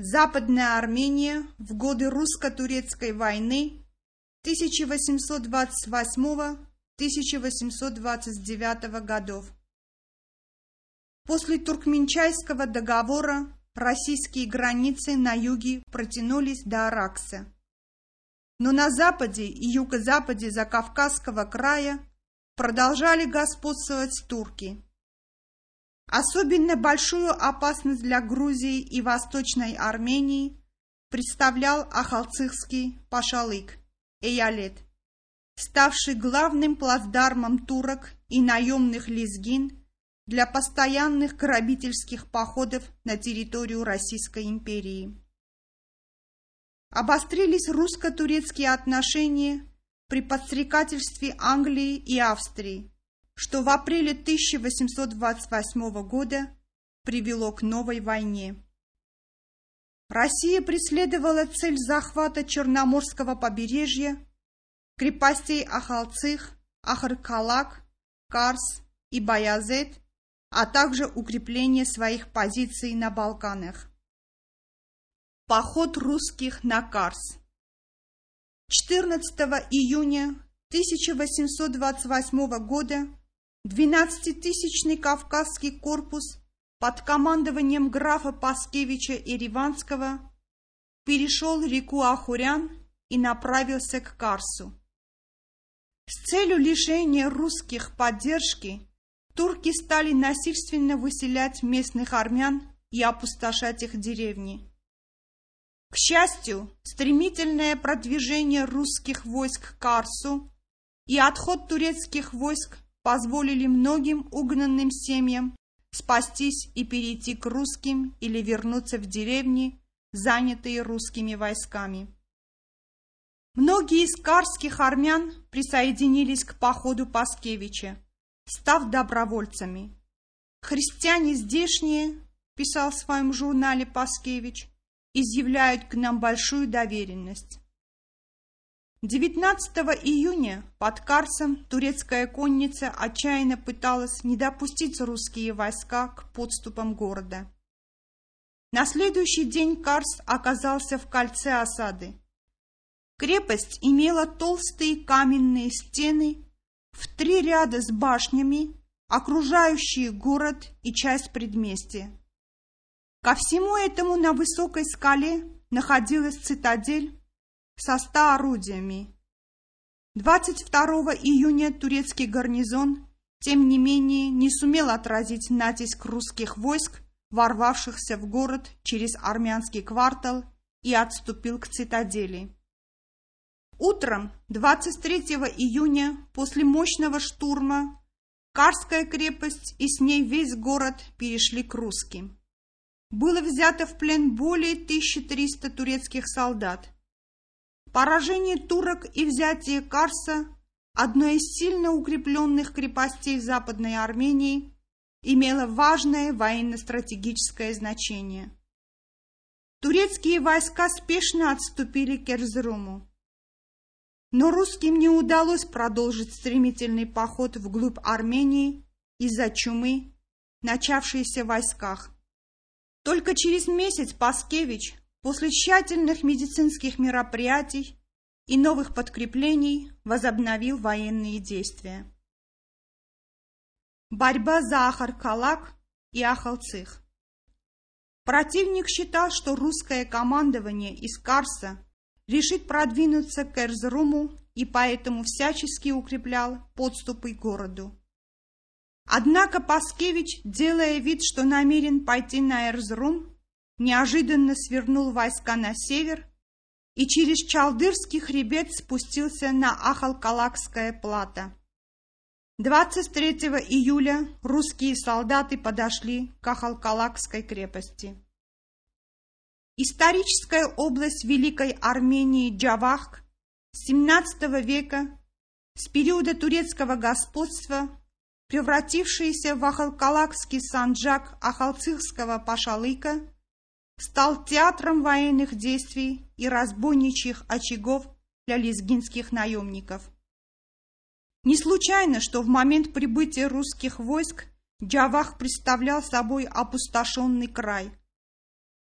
Западная Армения в годы русско-турецкой войны 1828-1829 годов. После Туркменчайского договора российские границы на юге протянулись до Аракса. Но на западе и юго-западе Закавказского края продолжали господствовать турки. Особенно большую опасность для Грузии и Восточной Армении представлял Ахалцихский пашалык Эялет, ставший главным плацдармом турок и наемных лезгин для постоянных грабительских походов на территорию Российской империи. Обострились русско-турецкие отношения при подстрекательстве Англии и Австрии, что в апреле 1828 года привело к новой войне. Россия преследовала цель захвата Черноморского побережья, крепостей Ахалцих, Ахаркалак, Карс и Баязет, а также укрепление своих позиций на Балканах. Поход русских на Карс 14 июня 1828 года 12-тысячный Кавказский корпус под командованием графа Паскевича и Риванского перешел реку Ахурян и направился к Карсу. С целью лишения русских поддержки турки стали насильственно выселять местных армян и опустошать их деревни. К счастью, стремительное продвижение русских войск к Карсу и отход турецких войск позволили многим угнанным семьям спастись и перейти к русским или вернуться в деревни, занятые русскими войсками. Многие из карских армян присоединились к походу Паскевича, став добровольцами. «Христиане здешние», — писал в своем журнале Паскевич, «изъявляют к нам большую доверенность. 19 июня под Карсом турецкая конница отчаянно пыталась не допустить русские войска к подступам города. На следующий день Карс оказался в кольце осады. Крепость имела толстые каменные стены в три ряда с башнями, окружающие город и часть предместья. Ко всему этому на высокой скале находилась цитадель со ста орудиями. 22 июня турецкий гарнизон, тем не менее, не сумел отразить натиск русских войск, ворвавшихся в город через армянский квартал и отступил к цитадели. Утром 23 июня после мощного штурма Карская крепость и с ней весь город перешли к русским. Было взято в плен более 1300 турецких солдат, Поражение турок и взятие Карса, одной из сильно укрепленных крепостей Западной Армении, имело важное военно-стратегическое значение. Турецкие войска спешно отступили к Эрзруму. Но русским не удалось продолжить стремительный поход вглубь Армении из-за чумы, начавшейся в войсках. Только через месяц Паскевич После тщательных медицинских мероприятий и новых подкреплений возобновил военные действия. Борьба за Ахаркалак и Ахалцих. Противник считал, что русское командование из Карса решит продвинуться к Эрзруму и поэтому всячески укреплял подступы к городу. Однако Паскевич, делая вид, что намерен пойти на Эрзрум, неожиданно свернул войска на север и через Чалдырский хребет спустился на Ахалкалакское плато. 23 июля русские солдаты подошли к Ахалкалакской крепости. Историческая область Великой Армении Джавах с 17 века, с периода турецкого господства, превратившаяся в Ахалкалакский санджак Ахалцихского пашалыка, стал театром военных действий и разбойничьих очагов для лезгинских наемников. Не случайно, что в момент прибытия русских войск Джавах представлял собой опустошенный край.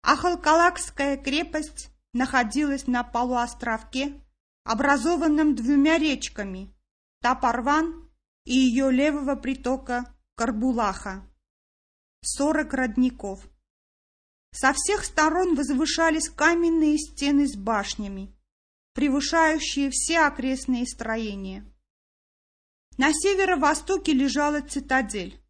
Ахалкалакская крепость находилась на полуостровке, образованном двумя речками – Тапарван и ее левого притока Карбулаха. Сорок родников. Со всех сторон возвышались каменные стены с башнями, превышающие все окрестные строения. На северо-востоке лежала цитадель.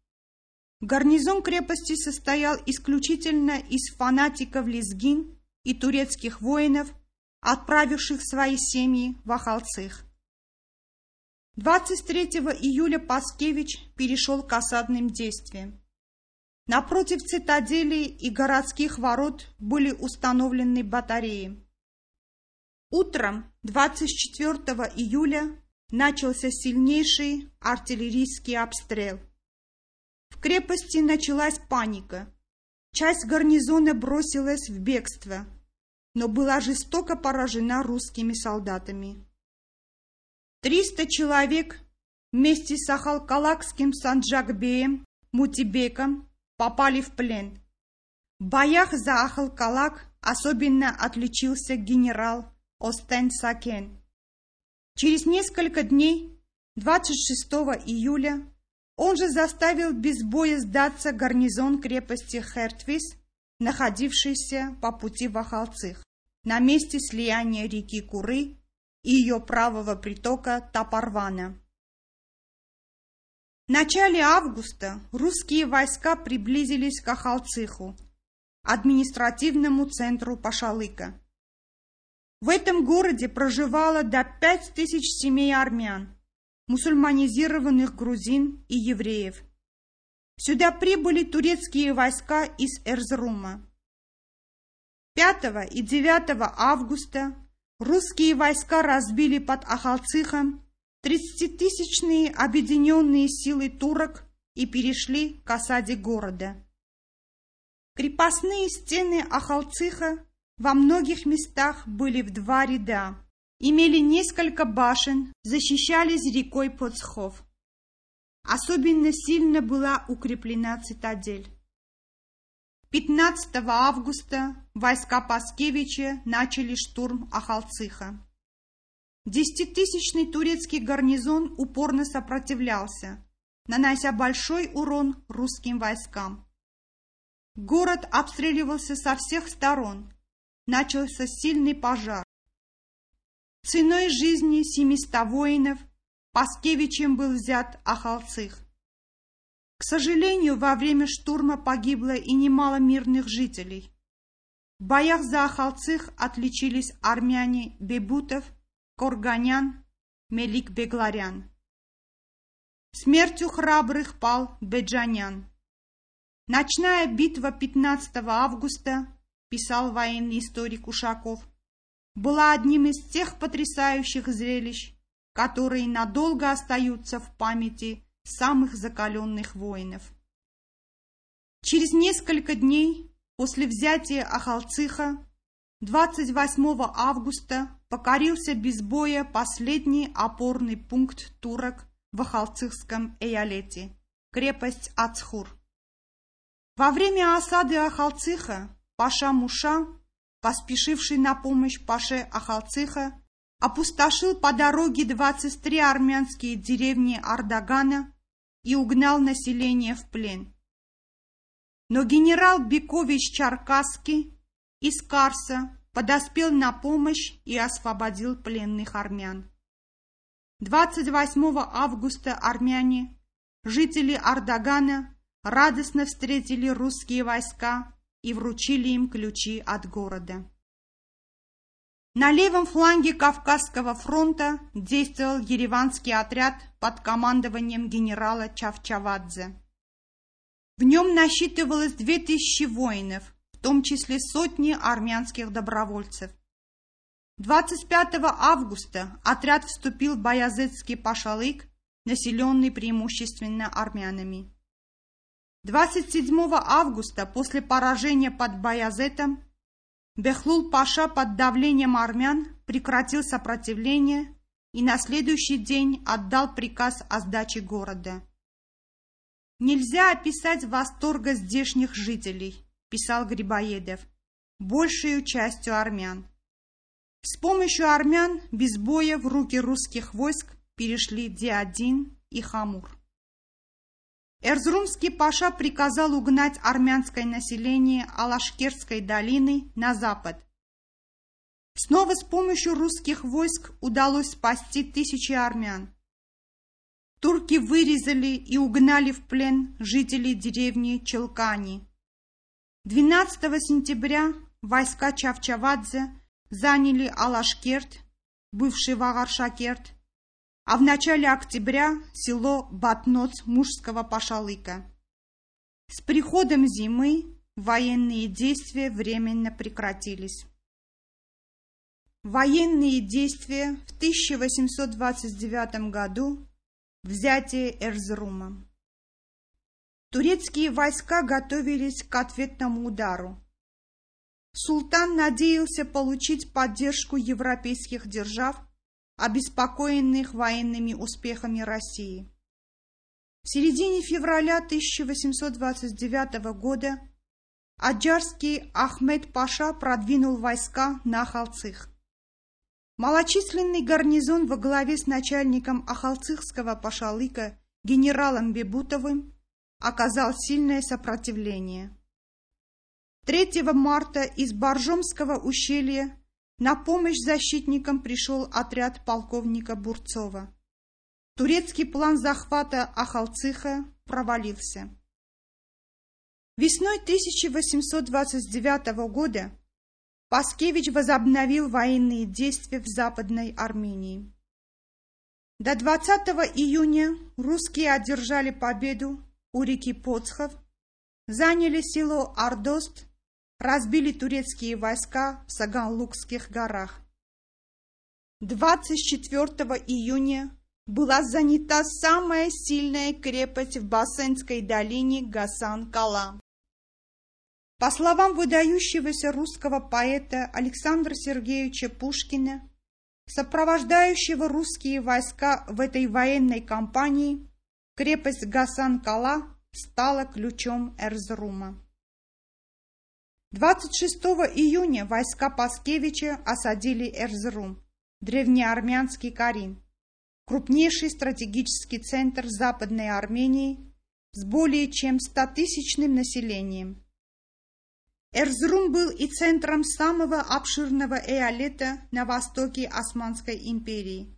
Гарнизон крепости состоял исключительно из фанатиков лезгин и турецких воинов, отправивших свои семьи в Ахалцих. 23 июля Паскевич перешел к осадным действиям. Напротив цитадели и городских ворот были установлены батареи. Утром 24 июля начался сильнейший артиллерийский обстрел. В крепости началась паника. Часть гарнизона бросилась в бегство, но была жестоко поражена русскими солдатами. Триста человек вместе с Ахалкалакским Санджакбеем, Мутибеком попали в плен. В боях за Ахалкалак особенно отличился генерал Остен Сакен. Через несколько дней, 26 июля, он же заставил без боя сдаться гарнизон крепости Хертвис, находившийся по пути в Ахалцих, на месте слияния реки Куры и ее правого притока Тапарвана. В начале августа русские войска приблизились к Ахалциху, административному центру Пашалыка. В этом городе проживало до пять тысяч семей армян, мусульманизированных грузин и евреев. Сюда прибыли турецкие войска из Эрзрума. 5 и 9 августа русские войска разбили под Ахалцихом Тридцатитысячные объединенные силы турок и перешли к осаде города. Крепостные стены Ахалциха во многих местах были в два ряда, имели несколько башен, защищались рекой Поцхов. Особенно сильно была укреплена цитадель. 15 августа войска Паскевича начали штурм Ахалциха. Десятитысячный турецкий гарнизон упорно сопротивлялся, нанося большой урон русским войскам. Город обстреливался со всех сторон. Начался сильный пожар. Ценой жизни семиста воинов Паскевичем был взят Ахалцих. К сожалению, во время штурма погибло и немало мирных жителей. В боях за Ахалцих отличились армяне Бебутов, Корганян, Мелик Бегларян. Смертью храбрых пал Беджанян. Ночная битва 15 августа, писал военный историк Ушаков, была одним из тех потрясающих зрелищ, которые надолго остаются в памяти самых закаленных воинов. Через несколько дней после взятия Ахалциха 28 августа покорился без боя последний опорный пункт турок в Ахалцихском эялете – крепость Ацхур. Во время осады Ахалциха Паша Муша, поспешивший на помощь Паше Ахалциха, опустошил по дороге 23 армянские деревни Ардагана и угнал население в плен. Но генерал Бекович Чаркасский из Карса подоспел на помощь и освободил пленных армян. 28 августа армяне, жители Ардагана, радостно встретили русские войска и вручили им ключи от города. На левом фланге Кавказского фронта действовал ереванский отряд под командованием генерала Чавчавадзе. В нем насчитывалось 2000 воинов, том числе сотни армянских добровольцев. 25 августа отряд вступил в Баязетский Пашалык, населенный преимущественно армянами. 27 августа после поражения под Баязетом Бехлул Паша под давлением армян прекратил сопротивление и на следующий день отдал приказ о сдаче города. Нельзя описать восторга здешних жителей писал Грибоедов. большей частью армян. С помощью армян без боя в руки русских войск перешли Диадин и Хамур. Эрзрумский паша приказал угнать армянское население Алашкерской долины на запад. Снова с помощью русских войск удалось спасти тысячи армян. Турки вырезали и угнали в плен жителей деревни Челкани. 12 сентября войска Чавчавадзе заняли Алашкерт, бывший Вагаршакерт, а в начале октября село Батноц мужского пашалыка. С приходом зимы военные действия временно прекратились. Военные действия в 1829 году взятие Эрзрума. Турецкие войска готовились к ответному удару. Султан надеялся получить поддержку европейских держав, обеспокоенных военными успехами России. В середине февраля 1829 года Аджарский Ахмед Паша продвинул войска на Ахалцих. Малочисленный гарнизон во главе с начальником Ахалцихского пашалыка генералом Бебутовым оказал сильное сопротивление. 3 марта из Боржомского ущелья на помощь защитникам пришел отряд полковника Бурцова. Турецкий план захвата Ахалцыха провалился. Весной 1829 года Паскевич возобновил военные действия в Западной Армении. До 20 июня русские одержали победу у реки Поцхов, заняли село Ардост разбили турецкие войска в Саганлукских горах. 24 июня была занята самая сильная крепость в Бассенской долине Гасан-Кала. По словам выдающегося русского поэта Александра Сергеевича Пушкина, сопровождающего русские войска в этой военной кампании, крепость Гасан-Кала стала ключом Эрзрума. 26 июня войска Паскевича осадили Эрзрум, древнеармянский Карин, крупнейший стратегический центр Западной Армении с более чем 100-тысячным населением. Эрзрум был и центром самого обширного эолета на востоке Османской империи,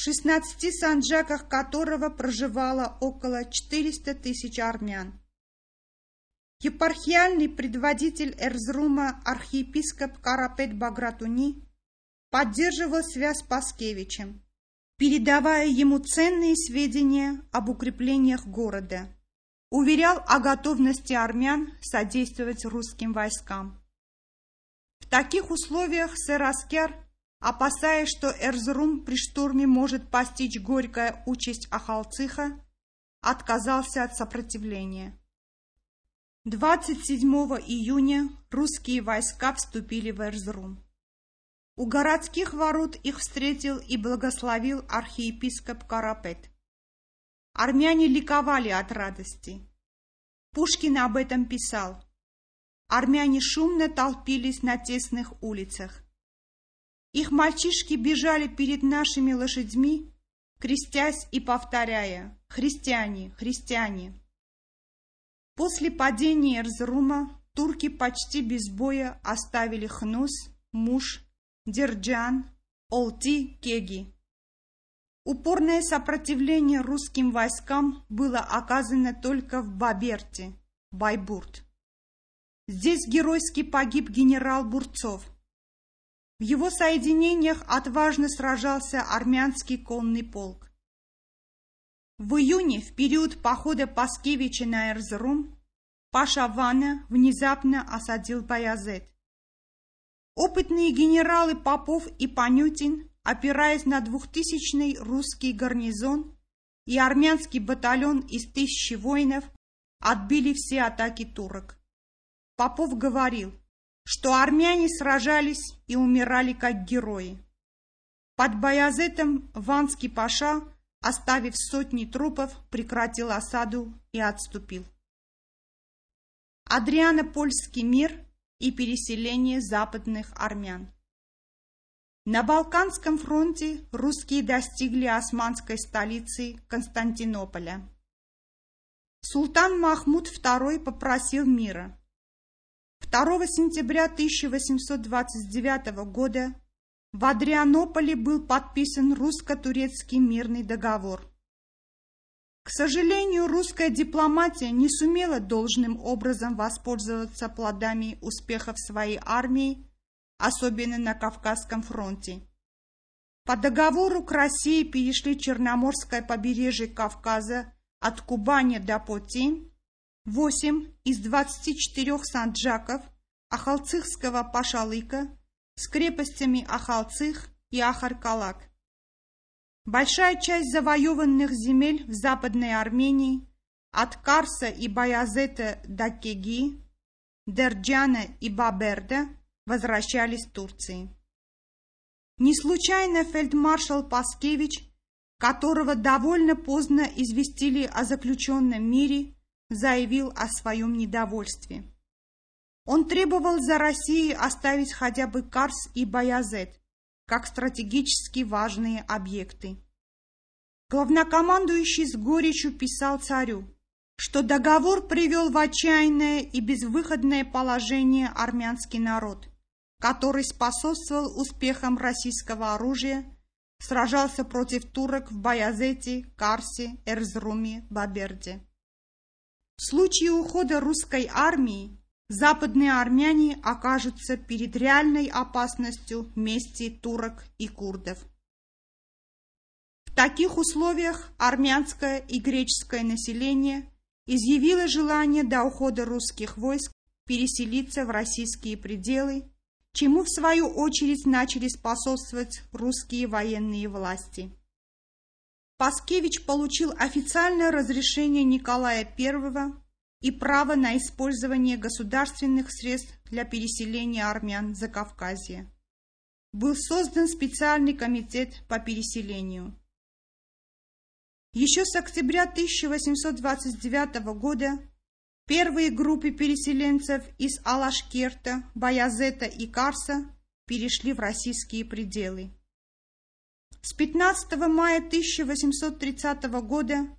16 санджаках которого проживало около 400 тысяч армян. Епархиальный предводитель Эрзрума архиепископ Карапет Багратуни поддерживал связь с Паскевичем, передавая ему ценные сведения об укреплениях города, уверял о готовности армян содействовать русским войскам. В таких условиях сэр Аскер, опасаясь, что Эрзрум при штурме может постичь горькая участь Ахалцыха, отказался от сопротивления. 27 июня русские войска вступили в Эрзрум. У городских ворот их встретил и благословил архиепископ Карапет. Армяне ликовали от радости. Пушкин об этом писал. Армяне шумно толпились на тесных улицах. Их мальчишки бежали перед нашими лошадьми, крестясь и повторяя «Христиане! Христиане!». После падения Эрзрума турки почти без боя оставили Хнус, Муш, Дерджан, Олти, Кеги. Упорное сопротивление русским войскам было оказано только в Баберте, Байбурт. Здесь геройски погиб генерал Бурцов. В его соединениях отважно сражался армянский конный полк. В июне, в период похода Паскевича на Эрзрум, Паша Вана внезапно осадил Баязет. Опытные генералы Попов и Панютин, опираясь на двухтысячный русский гарнизон и армянский батальон из тысячи воинов, отбили все атаки турок. Попов говорил, что армяне сражались и умирали как герои. Под Баязетом Ванский Паша оставив сотни трупов, прекратил осаду и отступил. Адриано-Польский мир и переселение западных армян. На Балканском фронте русские достигли османской столицы Константинополя. Султан Махмуд II попросил мира. 2 сентября 1829 года в Адрианополе был подписан русско-турецкий мирный договор. К сожалению, русская дипломатия не сумела должным образом воспользоваться плодами успехов своей армии особенно на Кавказском фронте. По договору к России перешли Черноморское побережье Кавказа от Кубани до Поти, 8 из 24 санджаков Ахалцихского пашалыка с крепостями Ахалцих и Ахаркалак. Большая часть завоеванных земель в Западной Армении от Карса и Баязета до Кеги, Дерджана и Баберда возвращались в Турции. Не случайно фельдмаршал Паскевич, которого довольно поздно известили о заключенном мире, заявил о своем недовольстве. Он требовал за Россией оставить хотя бы Карс и Баязет, как стратегически важные объекты. Главнокомандующий с горечью писал царю, что договор привел в отчаянное и безвыходное положение армянский народ, который способствовал успехам российского оружия, сражался против турок в Баязете, Карсе, Эрзруме, Баберде. В случае ухода русской армии западные армяне окажутся перед реальной опасностью мести турок и курдов. В таких условиях армянское и греческое население изъявило желание до ухода русских войск переселиться в российские пределы чему в свою очередь начали способствовать русские военные власти. Паскевич получил официальное разрешение Николая I и право на использование государственных средств для переселения армян за Кавказье. Был создан специальный комитет по переселению. Еще с октября 1829 года Первые группы переселенцев из Алашкерта, Баязета и Карса перешли в российские пределы. С 15 мая 1830 года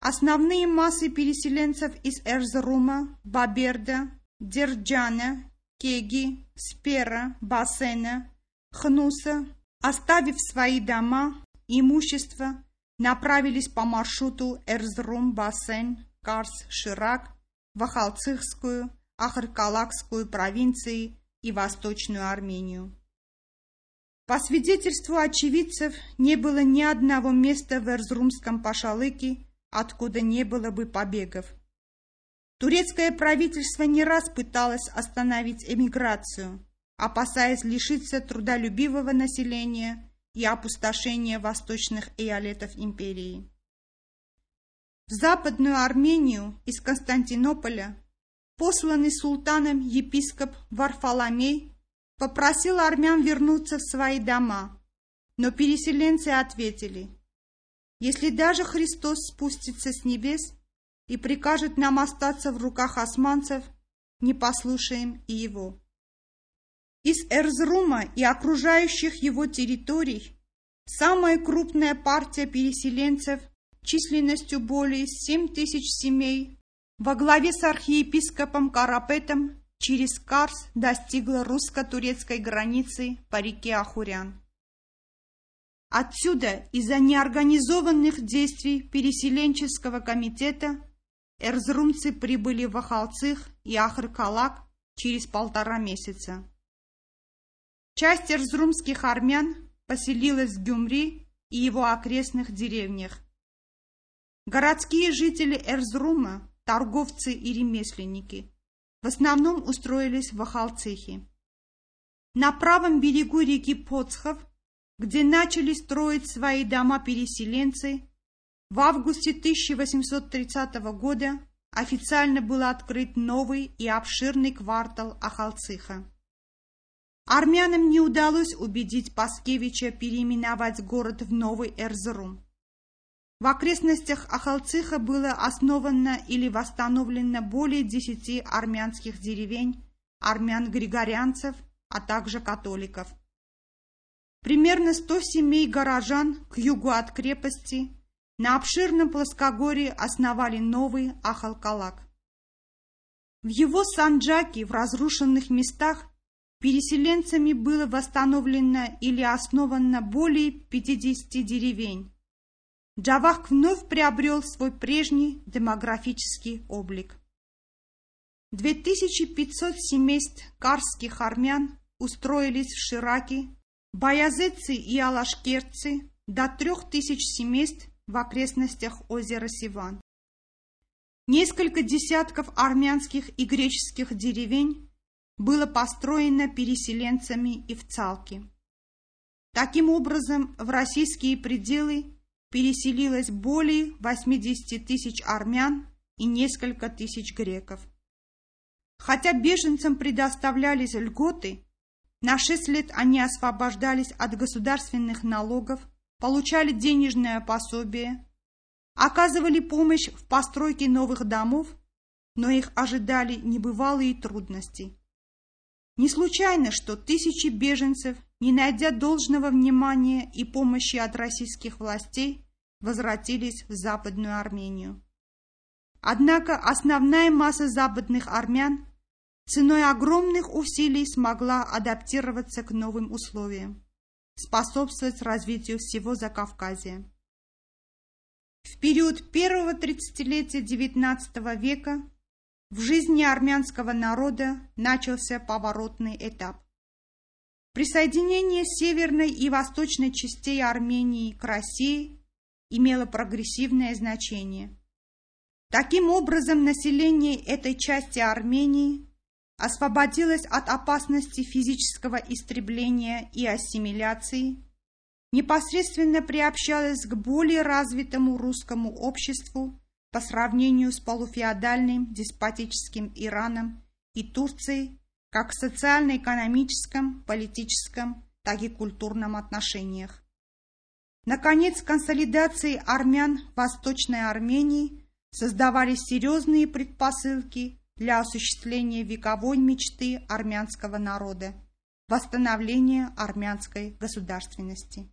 основные массы переселенцев из Эрзрума, Баберда, Дерджана, Кеги, Спера, Бассена, Хнуса, оставив свои дома, имущество, направились по маршруту Эрзрум-Бассен, Карс-Ширак в Ахалцихскую, Ахаркалакскую провинции и Восточную Армению. По свидетельству очевидцев, не было ни одного места в Эрзрумском пашалыке, откуда не было бы побегов. Турецкое правительство не раз пыталось остановить эмиграцию, опасаясь лишиться трудолюбивого населения и опустошения восточных эолетов империи. В Западную Армению из Константинополя посланный султаном епископ Варфоломей попросил армян вернуться в свои дома, но переселенцы ответили, если даже Христос спустится с небес и прикажет нам остаться в руках османцев, не послушаем и его. Из Эрзрума и окружающих его территорий самая крупная партия переселенцев – численностью более 7 тысяч семей, во главе с архиепископом Карапетом через Карс достигла русско-турецкой границы по реке Ахурян. Отсюда из-за неорганизованных действий переселенческого комитета эрзрумцы прибыли в Ахалцих и Ахаркалак через полтора месяца. Часть эрзрумских армян поселилась в Гюмри и его окрестных деревнях, Городские жители Эрзрума, торговцы и ремесленники, в основном устроились в Ахалцихе. На правом берегу реки Поцхов, где начали строить свои дома переселенцы, в августе 1830 года официально был открыт новый и обширный квартал Ахалциха. Армянам не удалось убедить Паскевича переименовать город в Новый Эрзрум. В окрестностях Ахалциха было основано или восстановлено более десяти армянских деревень армян-григорианцев, а также католиков. Примерно 100 семей горожан к югу от крепости на обширном плоскогорье основали новый Ахалкалак. В его Санджаке в разрушенных местах переселенцами было восстановлено или основано более 50 деревень. Джавах вновь приобрел свой прежний демографический облик. 2500 семейств карских армян устроились в Шираке, баязетцы и алашкерцы до 3000 семейств в окрестностях озера Сиван. Несколько десятков армянских и греческих деревень было построено переселенцами и в Цалке. Таким образом, в российские пределы переселилось более 80 тысяч армян и несколько тысяч греков. Хотя беженцам предоставлялись льготы, на 6 лет они освобождались от государственных налогов, получали денежное пособие, оказывали помощь в постройке новых домов, но их ожидали небывалые трудности. Не случайно, что тысячи беженцев, не найдя должного внимания и помощи от российских властей, возвратились в Западную Армению. Однако основная масса западных армян ценой огромных усилий смогла адаптироваться к новым условиям, способствовать развитию всего Закавказья. В период первого тридцатилетия XIX века в жизни армянского народа начался поворотный этап. Присоединение северной и восточной частей Армении к России имело прогрессивное значение. Таким образом, население этой части Армении освободилось от опасности физического истребления и ассимиляции, непосредственно приобщалось к более развитому русскому обществу по сравнению с полуфеодальным деспотическим Ираном и Турцией как в социально-экономическом, политическом, так и культурном отношениях. Наконец, консолидацией армян Восточной Армении создавались серьезные предпосылки для осуществления вековой мечты армянского народа – восстановления армянской государственности.